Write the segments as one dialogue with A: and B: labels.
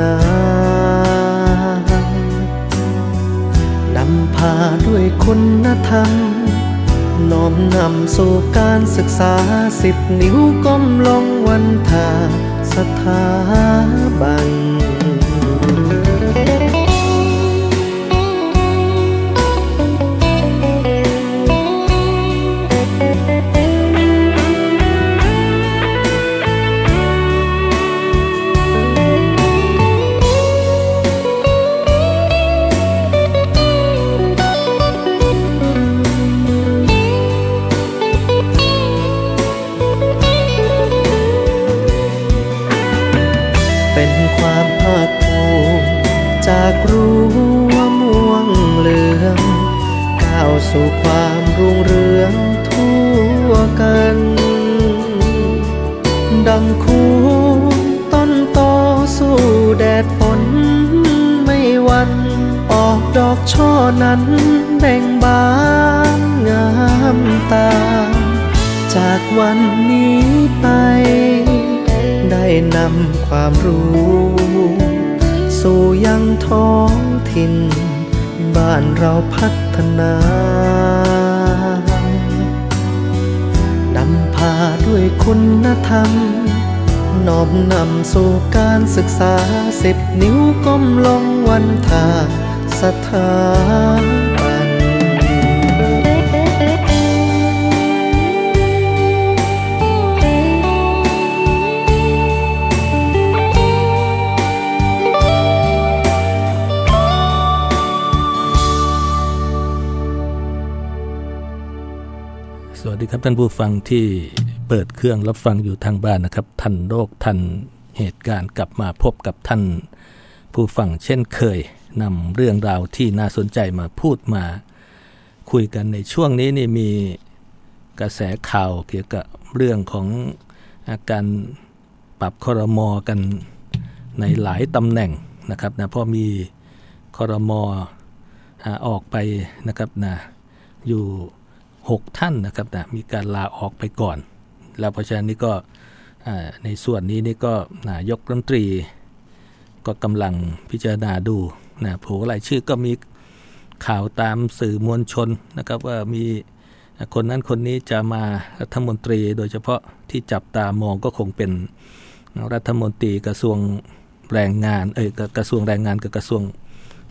A: นานำพาด้วยคุณธรรม น้อมนำสู่การศึกษาสิบนิ้วก้มลงวันทาสถาบัน ดังคูต้นโตสู้แดดฝนไม่วัน ออกดอกช่อนั้นแบ่งบานงามตา จากวันนี้ไป ได้นำความรู้ สู่ยังท้องถิ่น บ้านเราพัฒนานำพาด้วยคุณธรรม นอมนำสู่การศึกษาสิบนิ้วก้มลงวันทาสถาบัน
B: สวัสดีครับท่านผู้ฟังที่ เปิดเครื่องรับฟังอยู่ทางบ้านนะครับ ทันโรคทันเหตุการณ์กลับมาพบกับท่าน ผู้ฟังเช่นเคยนำเรื่องราวที่น่าสนใจมาพูดมา คุยกันในช่วงนี้นี่มีกระแสข่าวเกี่ยวกับเรื่องของอาการปรับคอรมอกันในหลายตำแหน่งนะครับนะพราะมีคอรมอออกไปนะครับนะอยู่ 6 ท่านนะครับนะมีการลาออกไปก่อน แล้วเพราะฉะนั้นนี่ก็ในส่วนนี้นี่ก็นายกรัฐมนตรี ก็กำลังพิจารณาดูนะโผล่รายชื่อก็มีข่าวตามสื่อมวลชนนะครับว่ามีคนนั้นคนนี้จะมารัฐมนตรีโดยเฉพาะที่จับตามองก็คงเป็นรัฐมนตรีกระทรวงแรงงานเอ้ยกระทรวงแรงงานกับกระทรวง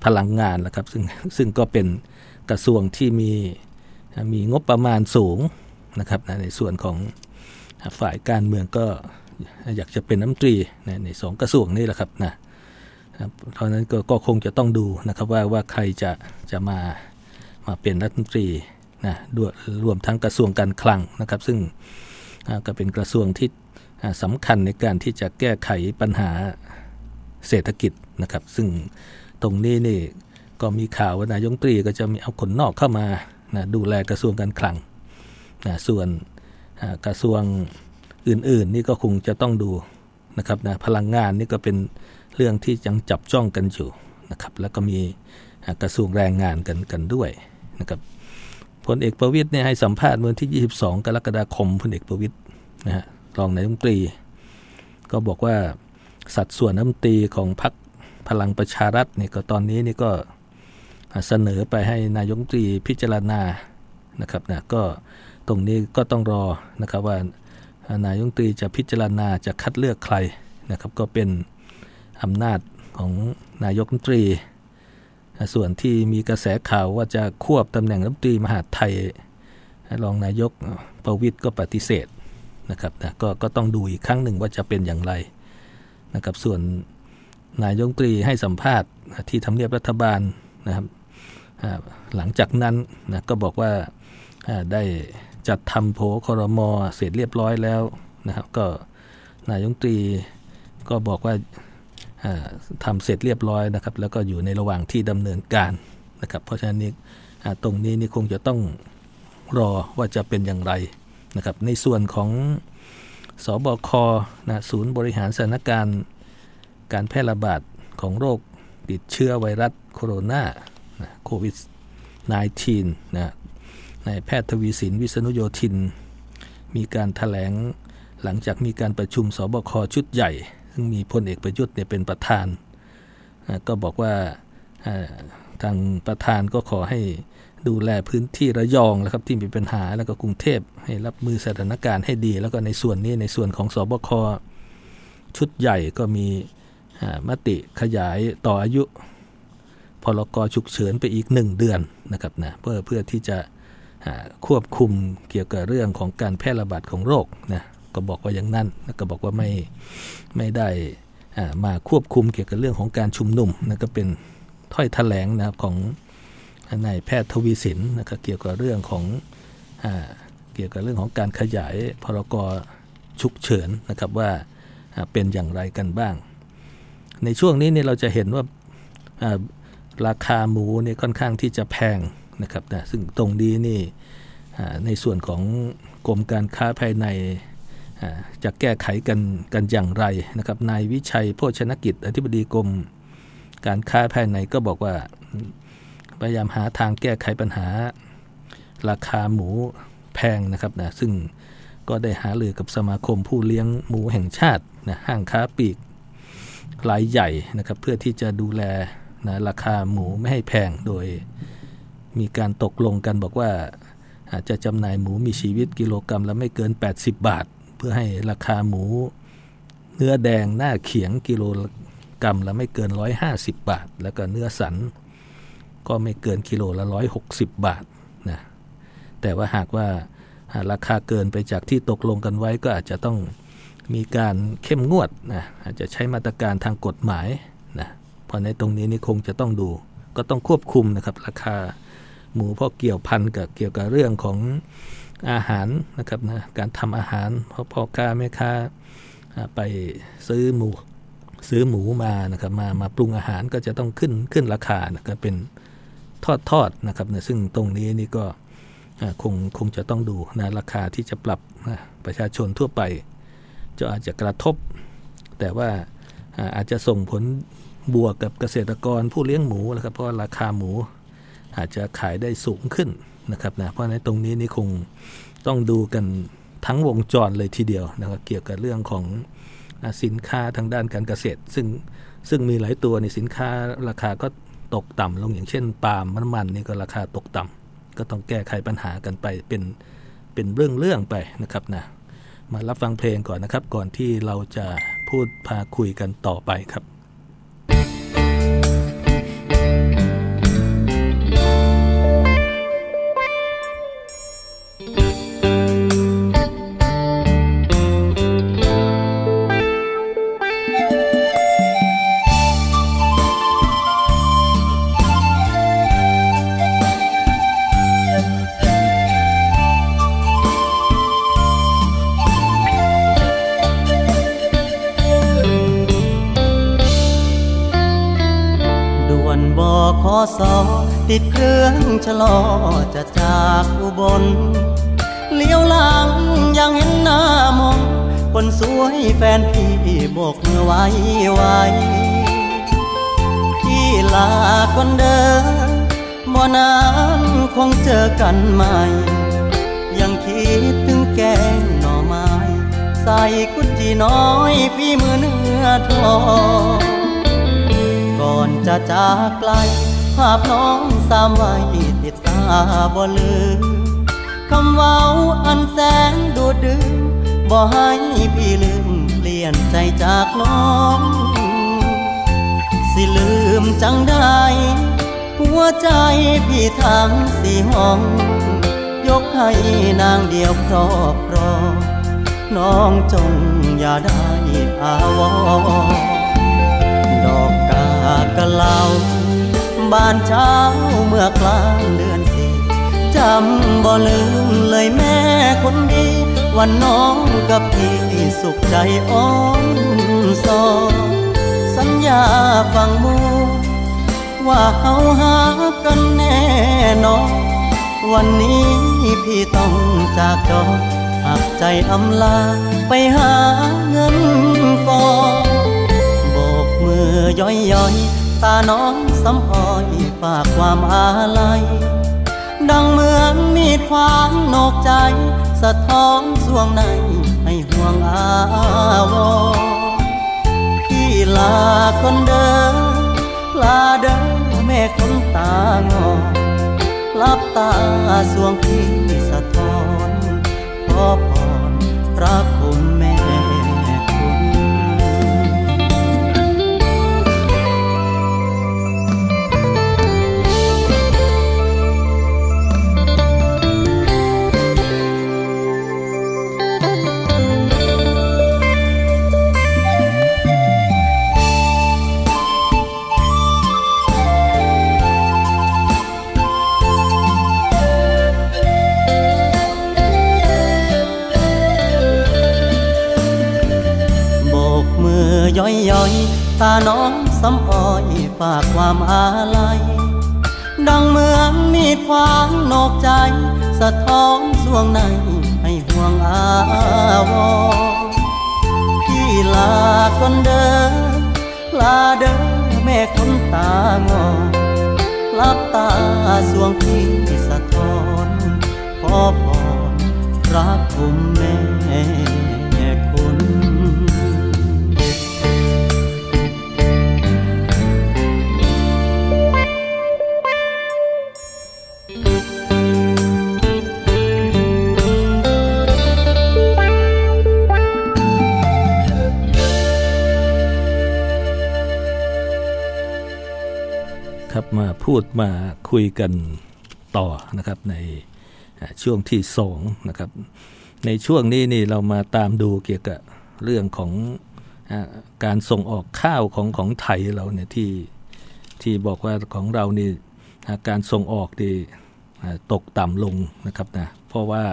B: พลังงานแหละครับซึ่งซึ่งก็เป็นกระทรวงที่มีมีงบประมาณสูงนะครับนะในส่วนของ ฝ่ายการเมืองก็อยากจะเป็นน้ำตรีในสองกระทรวงนี่แหละครับนะครับเพราะนั้นก็ก็คงจะต้องดูนะครับว่าว่าใครจะจะมามาเป็นรัฐมนตรีนะด้วยรวมทั้งกระทรวงการคลังนะครับ ซึ่งก็เป็นกระทรวงที่สำคัญในการที่จะแก้ไขปัญหาเศรษฐกิจนะครับ ซึ่งตรงนี้นี่ก็มีข่าวว่านายกรัฐมนตรีก็จะมีเอาคนนอกเข้ามานะดูแลกระทรวงการคลังนะส่วน กระทรวงอื่นๆ นี่ก็คงจะต้องดูนะครับนะพลังงานนี่ก็เป็นเรื่องที่ยังจับจ้องกันอยู่นะครับแล้วก็มีกระทรวงแรงงานกันกันด้วยนะครับพลเอกประวิตยเนี่ยให้สัมภาษณ์เมื่อวันที่ 22 กรกฎาคมพลเอกประวิตยนะฮะรองนายกรัฐมนตรี ก็บอกว่าสัดส่วนน้ำมนตรีของพรรคพลังประชารัฐเนี่ยก็ตอนนี้นี่ก็เสนอไปให้นายกรัฐมนตรีพิจารณานะครับนะก็ ตรงนี้ก็ต้องรอนะครับว่านายกรัฐมนตรีจะพิจารณาจะคัดเลือกใครนะครับ ก็เป็นอำนาจของนายกรัฐมนตรี ส่วนที่มีกระแสข่าวว่าจะควบตำแหน่งรัฐมนตรีมหาดไทยรองนายกประวิตยก็ปฏิเสธนะครับนะก็ก็ต้องดูอีกครั้งหนึ่งว่าจะเป็นอย่างไรนะครับส่วนนายกรัฐมนตรีให้สัมภาษณ์ที่ทำเนียบรัฐบาลนะครับหลังจากนั้นนะก็บอกว่าได้ จัดทำโผคอรมอเสร็จเรียบร้อยแล้วนะครับ ก็นายกรัฐมนตรีก็บอกว่าทำเสร็จเรียบร้อยนะครับ แล้วก็อยู่ในระหว่างที่ดำเนินการนะครับ เพราะฉะนั้นนี่ตรงนี้นี่คงจะต้องรอว่าจะเป็นอย่างไรนะครับ ในส่วนของสบคนะศูนย์บริหารสถานการณ์การแพร่ระบาดของโรคติดเชื้อไวรัสโคโรนาโควิด -19 นะ นายแพทย์ทวีสินวิษณุโยธิน มีการถแถลงหลังจากมีการประชุมสบคชุดใหญ่ ซึ่งมีพลเอกประยุทธ์เนี่ยเป็นประธาน ก็บอกว่าทางประธานก็ขอให้ดูแลพื้นที่ระยองแล้วครับที่มีปัญหาแล้วก็กรุงเทพให้รับมือสถานการณ์ให้ดี แล้วก็ในส่วนนี้ในส่วนของสบคชุดใหญ่ก็มีมติขยายต่ออายุพรกฉุกเฉินไปอีกหนึ่งเดือนนะครับนะเพื่อเพื่อที่จะ ควบคุมเกี่ยวกับเรื่องของการแพร่ระบาดของโรคนะก็บอกว่าอย่างนั้นแล้วก็บอกว่าไม่ไม่ได้มาควบคุมเกี่ยวกับเรื่องของการชุมนุมนะก็เป็นถ้อยแถลงนะครับของนายแพทย์ทวีสินนะครับเกี่ยวกับเรื่องของอเกี่ยวกับเรื่องของการขยายพรกฉุกเฉินนะครับว่าเป็นอย่างไรกันบ้าง ในช่วงนี้เนี่ยเราจะเห็นว่าราคาหมูเนี่ยค่อนข้างที่จะแพง นะครับนะซึ่งตรงนี้นี่ในส่วนของกรมการค้าภายในจะแก้ไขกันกันอย่างไรนะครับนายวิชัยโภชนกิจ อธิบดีกรมการค้าภายในก็บอกว่าพยายามหาทางแก้ไขปัญหา ราคาหมูแพงนะครับนะซึ่งก็ได้หารือกับสมาคมผู้เลี้ยงหมูแห่งชาตินะห้างค้าปีกรายใหญ่นะครับเพื่อที่จะดูแลนะราคาหมูไม่ให้แพงโดย มีการตกลงกันบอกว่า อาจจะจำหน่ายหมูมีชีวิตกิโลกรรัมละไม่เกิน 80 บาท เพื่อให้ราคาหมู เนื้อแดงหน้าเขียงกิโลกรรัมละไม่เกิน 150 บาท แล้วก็เนื้อสัน ก็ไม่เกินกิโลละ 160 บาทนะแต่ว่าหากว่าราคาเกินไปจากที่ตกลงกันไว้ก็อาจจะต้องมีการเข้มงวดนะอาจจะใช้มาตรการทางกฎหมายนะเพราะในตรงนี้นี่คงจะต้องดู ก็ต้องควบคุมนะครับราคา หมูเพราะเกี่ยวพันกับเกี่ยวกับเรื่องของอาหารนะครับนะการทำอาหารเพราะพ่อค้าแม่ค้าไปซื้อหมูซื้อหมูมานะครับมามาปรุงอาหารก็จะต้องขึ้นขึ้นราคานะก็เป็นทอดทอดนะครับนะซึ่งตรงนี้นี่ก็คงคงจะต้องดูนะราคาที่จะปรับนะประชาชนทั่วไป จะอาจจะกระทบ แต่ว่าอาจจะส่งผลบวกกับเกษตรกรผู้เลี้ยงหมูนะครับเพราะราคาหมู อาจจะขายได้สูงขึ้นนะครับนะเพราะในตรงนี้นี่คงต้องดูกันทั้งวงจรเลยทีเดียวนะครับเกี่ยวกับเรื่องของสินค้าทางด้านการเกษตร ซึ่งซึ่งมีหลายตัวในสินค้าราคาก็ตกต่ำลงอย่างเช่นปาล์มน้ำมันนี่ก็ราคาตกต่ำก็ต้องแก้ไขปัญหากันไปเป็นเป็นเรื่องเรื่องไปนะครับนะมารับฟังเพลงก่อนนะครับ ก่อนที่เราจะพูดพาคุยกันต่อไปครับ
C: โบกมือไว้ไว้พี่ลาคนเดินบ่นานคงเจอกันใหม่ ยังคิดถึงแกงหน่อไม้ ใส่กุจีน้อยพี่มือเนื้อทองก่อนจะจากไกล ภาพน้องสามไว้ติดตาบ่ลืมคำเว้าอันแสนดูดึงบ่ให้พี่ลืม ลี่ยนใจจากน้อง สิลืมจังได้ หัวใจพี่ทั้งสี่ห้อง ยกให้นางเดียวครอบครองน้องจงอย่าได้อาวรดอกกากะเหลาบานเช้าเมื่อกลางเดือนสี่จำบ่ลืมเลยแม่คนดี วันน้องกับพี่ สุขใจอ่อนซอสัญญาฟังมูว่าเฮาหากันแน่นอนวันนี้พี่ต้องจากจอหักใจอำลาไปหาเงินกอนโบกมือย่อยย่อยตาน้องสำอ้อยฝากความอาลัยดังเหมือนมีดความนอกใจ สะท้อนสวงใน วงอาวรพี่ลาคนเดินลาเดินแม่คนตางอลับตาสวงพี่สะท้อนขอพรรับาน้องสำอ้อยฝากความอาลัย ดังเหมือนมีดความนอกใจ สะท้อนสวงในให้ห่วงอาวรพี่ลาคนเดินลาเดินแม่คนตางอลับตาสวงพี่สะท้อน ขอพรรักคุณแม่
B: พูดมาคุยกันต่อนะครับในช่วงที่สองนะครับ ในช่วงนี้นี่เรามาตามดูเกี่ยวกับเรื่องของอการส่งออกข้าวของของไทยเราเนี่ยที่ที่บอกว่าของเรานี่การส่งออกดีตกต่ำลงนะครับนะเพราะว่า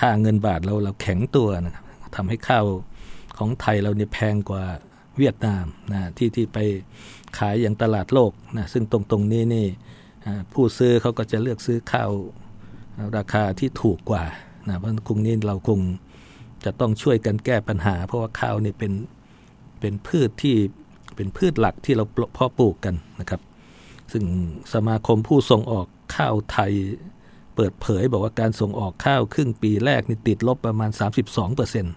B: ค่าเงินบาทเราเราแข็งตัวนะครับทำให้ข้าวของไทยเราเนี่ยแพงกว่า เวียดนามนะที่ที่ไปขายอย่างตลาดโลกนะซึ่งตรงตรงนี้นี่ผู้ซื้อเขาก็จะเลือกซื้อข้าวราคาที่ถูกกว่านะเพราะคงนี้เราคงจะต้องช่วยกันแก้ปัญหา เพราะว่าข้าวนี่เป็นเป็นพืชที่เป็นพืชหลักที่เราเพาะปลูกกันนะครับ ซึ่งสมาคมผู้ส่งออกข้าวไทยเปิดเผยบอกว่าการส่งออกข้าวครึ่งปีแรกนี่ติดลบประมาณ 32เปอร์เซ็นต์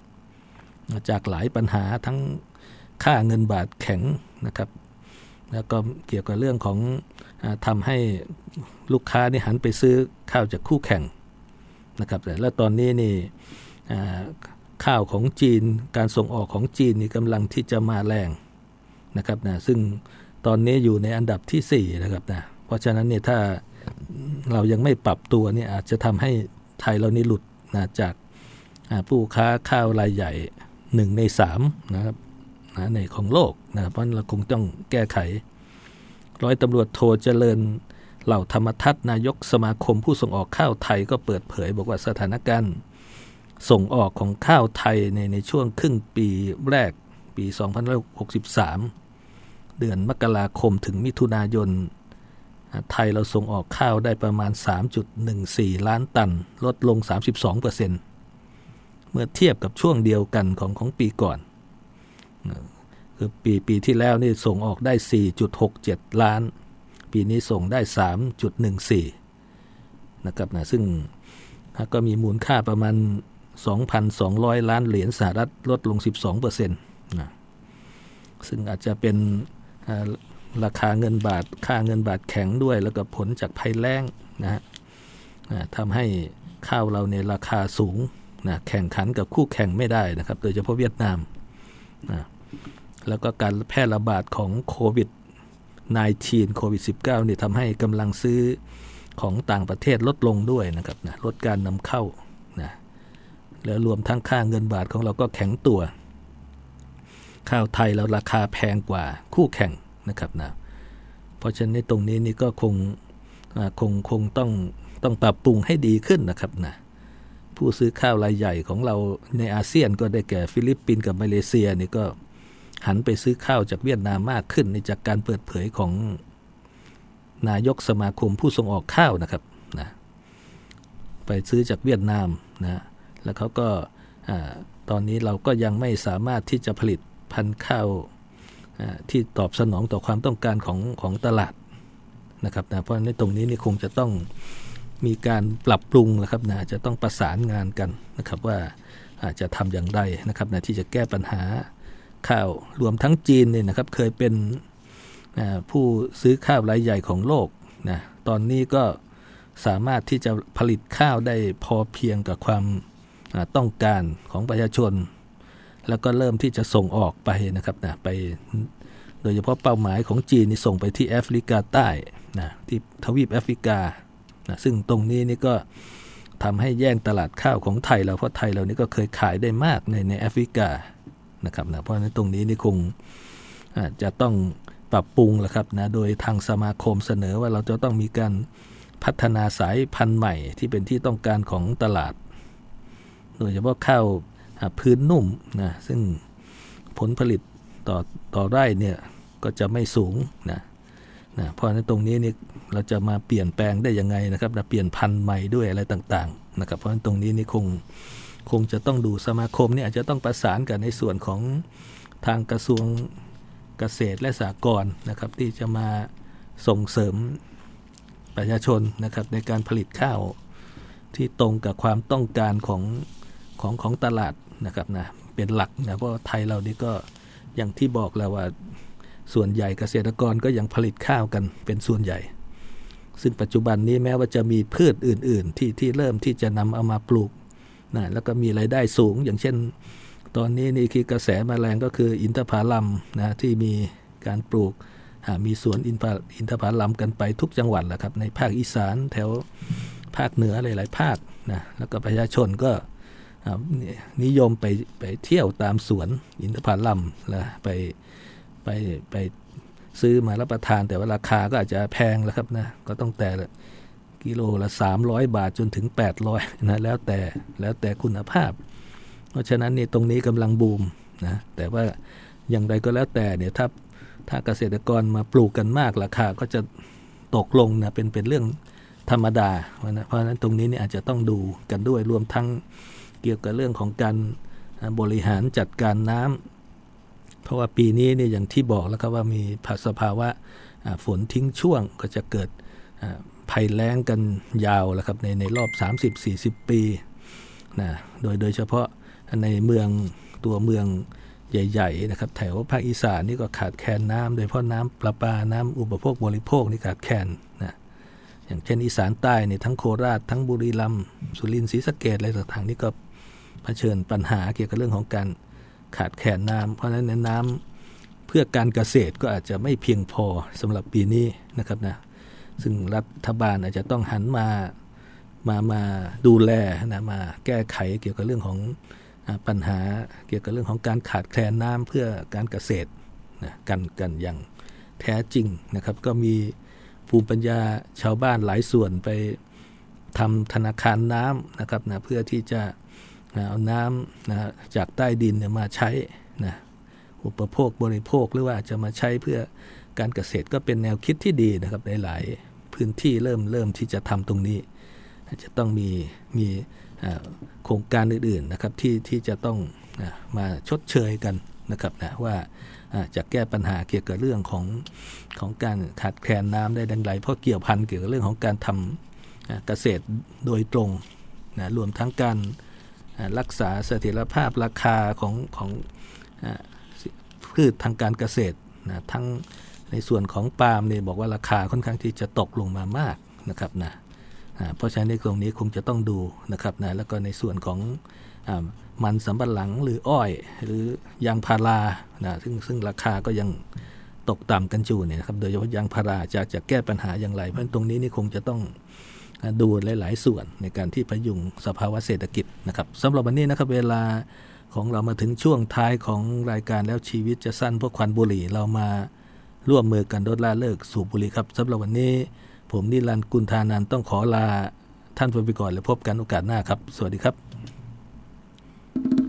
B: จากหลายปัญหาทั้ง ค่าเงินบาทแข็งนะครับ แล้วก็เกี่ยวกับเรื่องของอทำให้ลูกค้านี่หันไปซื้อข้าวจากคู่แข่งนะครับแต่และตอนนี้นี่ข้าวของจีนการส่งออกของจีนนี่กำลังที่จะมาแรงนะครับนะซึ่งตอนนี้อยู่ในอันดับที่4นะครับนะเพราะฉะนั้นเนี่ยถ้าเรายังไม่ปรับตัวเนี่ยอาจจะทำให้ไทยเรานี่หลุดนะจากผู้ค้าข้าวรายใหญ่หนึ่งในสามนะครับ นะในของโลกนะเพราะเราคงต้องแก้ไข ร้อยตำรวจโทเจริญเหล่าธรรมทัศน์นายกสมาคมผู้ส่งออกข้าวไทยก็เปิดเผย บอกว่าสถานการณ์ส่งออกของข้าวไทยในในช่วงครึ่งปีแรกปี 2563 เดือนมกราคมถึงมิถุนายน ไทยเราส่งออกข้าวได้ประมาณ 3.14 ล้านตัน ลดลง 32%เมื่อเทียบกับช่วงเดียวกันของของปีก่อน คือปีปีที่แล้วนี่ส่งออกได้ 4.67 ล้าน ปีนี้ส่งได้ 3.14 นะครับนะซึ่งก็มีมูลค่าประมาณ 2,200 ล้านเหรียญสหรัฐลดลง 12%นะซึ่งอาจจะเป็นราคาเงินบาทค่าเงินบาทแข็งด้วย แล้วก็ผลจากภัยแล้งนะฮะทำให้ข้าวเราเนี่ยราคาสูงนะแข่งขันกับคู่แข่งไม่ได้นะครับ โดยเฉพาะเวียดนาม นะแล้วก็การแพร่ระบาดของโควิด -19 โควิด -19 เนี่ยทำให้กำลังซื้อของต่างประเทศลดลงด้วยนะครับนะลดการนำเข้านะแล้วรวมทั้งค่าเงินบาทของเราก็แข็งตัว ข้าวไทยเราราคาแพงกว่าคู่แข่งนะครับนะเพราะฉะนั้นตรงนี้นี่ก็คงคงคงต้องต้องปรับปรุงให้ดีขึ้นนะครับนะ ผู้ซื้อข้าวรายใหญ่ของเราในอาเซียนก็ได้แก่ฟิลิปปินส์กับมาเลเซียนี่ก็หันไปซื้อข้าวจากเวียดนามมากขึ้นในจากการเปิดเผยของนายกสมาคมผู้ส่งออกข้าวนะครับนะไปซื้อจากเวียดนามนะแล้วเขาก็ตอนนี้เราก็ยังไม่สามารถที่จะผลิตพันธุ์ข้าวที่ตอบสนองต่อความต้องการของของตลาดนะครับนะเพราะในตรงนี้นี่คงจะต้อง มีการปรับปรุงนะครับนะจะต้องประสานงานกันนะครับว่าอาจจะทำอย่างไรนะครับนะที่จะแก้ปัญหาข้าวรวมทั้งจีนเนี่ยนะครับเคยเป็นผู้ซื้อข้าวรายใหญ่ของโลกนะตอนนี้ก็สามารถที่จะผลิตข้าวได้พอเพียงกับความต้องการของประชาชน แล้วก็เริ่มที่จะส่งออกไปนะครับนะไปโดยเฉพาะเป้าหมายของจีนนี่ส่งไปที่แอฟริกาใต้นะที่ทวีปแอฟริกา นะซึ่งตรงนี้นี่ก็ทำให้แย่งตลาดข้าวของไทยเราเพราะไทยเรานี่ก็เคยขายได้มากในในแอฟริกานะครับนะเพราะฉะนั้นตรงนี้นี่คงจะต้องปรับปรุงแหละครับนะโดยทางสมาคมเสนอว่าเราจะต้องมีการพัฒนาสายพันธุ์ใหม่ที่เป็นที่ต้องการของตลาด โดยเฉพาะข้าวพื้นนุ่มนะซึ่งผลผลิตต่อต่อไร่เนี่ยก็จะไม่สูงนะ นะเพราะฉะนั้นตรงนี้นี่เราจะมาเปลี่ยนแปลงได้ยังไงนะครับนะเปลี่ยนพันธุ์ใหม่ด้วยอะไรต่างๆนะครับเพราะฉะนั้นตรงนี้นี่คงคงจะต้องดูสมาคมนี่อาจจะต้องประสานกันในส่วนของทางกระทรวงเกษตรและสหกรณ์นะครับที่จะมาส่งเสริมประชาชนนะครับในการผลิตข้าวที่ตรงกับความต้องการของของของตลาดนะครับนะเป็นหลักนะเพราะไทยเรานี่ก็อย่างที่บอกแล้วว่า ส่วนใหญ่เกษตรกรก็ยังผลิตข้าวกันเป็นส่วนใหญ่ ซึ่งปัจจุบันนี้แม้ว่าจะมีพืชอื่น ๆ ที่ที่เริ่มที่จะนำเอามาปลูกนะแล้วก็มีไรายได้สูง อย่างเช่น ตอนนี้นี่คือกระแสมาแรงก็คืออินทผลัมนะที่มีการปลูกมีสวนอินทอินทผลัมกันไปทุกจังหวัดแหละครับในภาคอีสานแถวภาคเหนือหลายๆภาคนะแล้วก็ประชาชนก็นิยมไปไปเที่ยวตามสวนอินทผลัมแล้วไป ไปไปซื้อมารับประทานแต่ว่าราคาก็อาจจะแพงแล้วครับนะก็ต้องแต่กิโลละ 300 บาทจนถึง 800นะแล้วแต่แล้วแต่คุณภาพ เพราะฉะนั้นนี่ตรงนี้กำลังบูมนะแต่ว่าอย่างไรก็แล้วแต่เนี่ยถ้าถ้าเกษตรกรมาปลูกกันมากราคาก็จะตกลงนะเป็นเป็นเรื่องธรรมดา เพราะฉะนั้นตรงนี้เนี่ยอาจจะต้องดูกันด้วยรวมทั้งเกี่ยวกับเรื่องของการบริหารจัดการน้ำ เพราะว่าปีนี้เนี่ยอย่างที่บอกแล้วครับว่ามีสภาวะฝนทิ้งช่วงก็จะเกิดภัยแล้งกันยาวแล้วครับในในรอบ 30-40 ปีนะโดยโดยเฉพาะในเมืองตัวเมืองใหญ่ๆนะครับแถวภาคอีสานนี่ก็ขาดแคลนน้ำโดยเฉพาะน้ำประปาน้ำอุปโภคบริโภคนี่ขาดแคลนนะอย่างเช่นอีสานใต้นี่ทั้งโคราชทั้งบุรีรัมย์สุรินทร์ศรีสะเกดอะไรต่างๆนี่ก็เผชิญปัญหาเกี่ยวกับเรื่องของการ ขาดแคลนน้ำเพราะฉะนั้นน้ำเพื่อการเกษตรก็อาจจะไม่เพียงพอสำหรับปีนี้นะครับนะซึ่งรัฐบาลอาจจะต้องหันมามามาดูแลนะมาแก้ไขเกี่ยวกับเรื่องของปัญหาเกี่ยวกับเรื่องของการขาดแคลนน้ำเพื่อการเกษตรนะกันกันอย่างแท้จริงนะครับ ก็มีภูมิปัญญาชาวบ้านหลายส่วนไปทำธนาคารน้ำนะครับนะเพื่อที่จะ เอาน้ำนะจากใต้ดินเนี่ยมาใช้นะอุปโภคบริโภคหรือว่าจะมาใช้เพื่อการเกษตรก็เป็นแนวคิดที่ดีนะครับในหลายพื้นที่เริ่มเริ่มที่จะทำตรงนี้ จะต้องมีมีโครงการอื่นๆนะครับที่ที่จะต้องมาชดเชยกันนะครับนะว่าจะแก้ปัญหาเกี่ยวกับเรื่องของของการขาดแคลนน้ำได้ดังไรเพราะเกี่ยวพันเกี่ยวกับเรื่องของการทำเกษตรโดยตรงนะรวมทั้งการ รักษาเสถียรภาพราคาของของพืชทางการเกษตรนะทั้งในส่วนของปาล์มเนี่ยบอกว่าราคาค่อนข้างที่จะตกลงมามากนะครับนะเพราะฉะนั้นในตรงนี้คงจะต้องดูนะครับนะแล้วก็ในส่วนของมันสำปะหลังหรืออ้อย หรือยางพารานะซึ่งซึ่งราคาก็ยังตกต่ำกันอยู่เนี่ยครับโดยเฉพาะยางพาราจะจะแก้ปัญหาอย่างไร เพราะตรงนี้นี่คงจะต้อง ดูหลาย ๆ ส่วนในการที่พยุงสภาวะเศรษฐกิจนะครับสำหรับวันนี้นะครับเวลาของเรามาถึงช่วงท้ายของรายการแล้วชีวิตจะสั้นเพราะควันบุหรี่เรามาร่วมมือกันลดละเลิกสูบบุหรี่ครับสำหรับวันนี้ ผมนิรันดร์กุลธานันต้องขอลาท่านไปก่อนแล้วพบกันโอกาสหน้าครับ สวัสดีครับ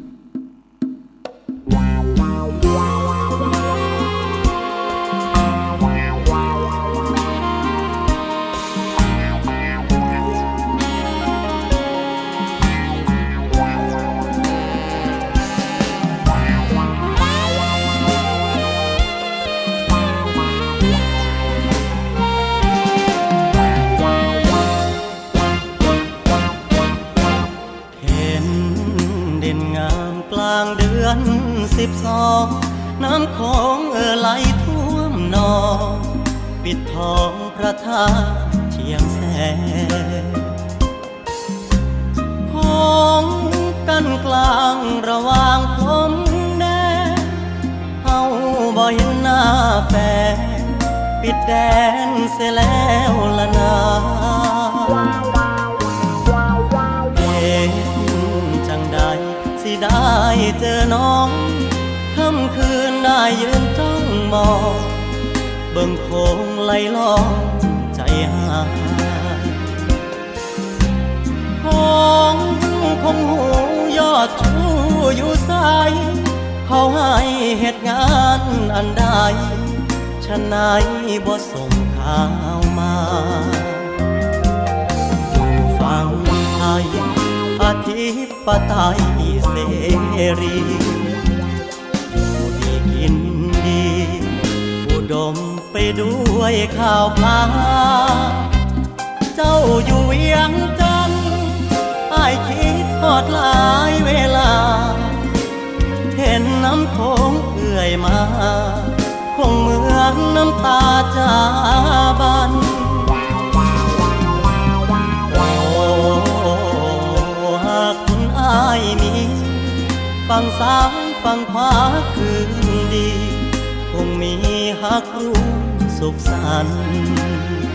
C: องพระธาเชียงแสนของกันกลางระหว่างผมแดนเฮาบ่เห็นหน้าแฟนปิดแดนเสียแล้วละนาเห็นจังใดสิได้เจอน้องค่ำคืนได้ยืนจ้องมองเบิ่งโคงไหลลอง ยของคงหูยอดชูอยู่ใสเขาให้เหตุงานอันใดฉะไหนบ่ส่งข่าวมาอยู่ฝั่งไทยอธิปไตยเสรีอยู่ดีกินดี อุดม ไปด้วยข่าวพาเจ้าอยู่เวียงจันทน์อคิดทอดหลายเวลา เห็นน้ำโขงเอื่อยมา คงเหมือนน้ำตาจาบันโอ้หากคุณอายมีฝั่งซ้ายฝั่งขวาคืนดี คงมีหักรู้ สุขสันต์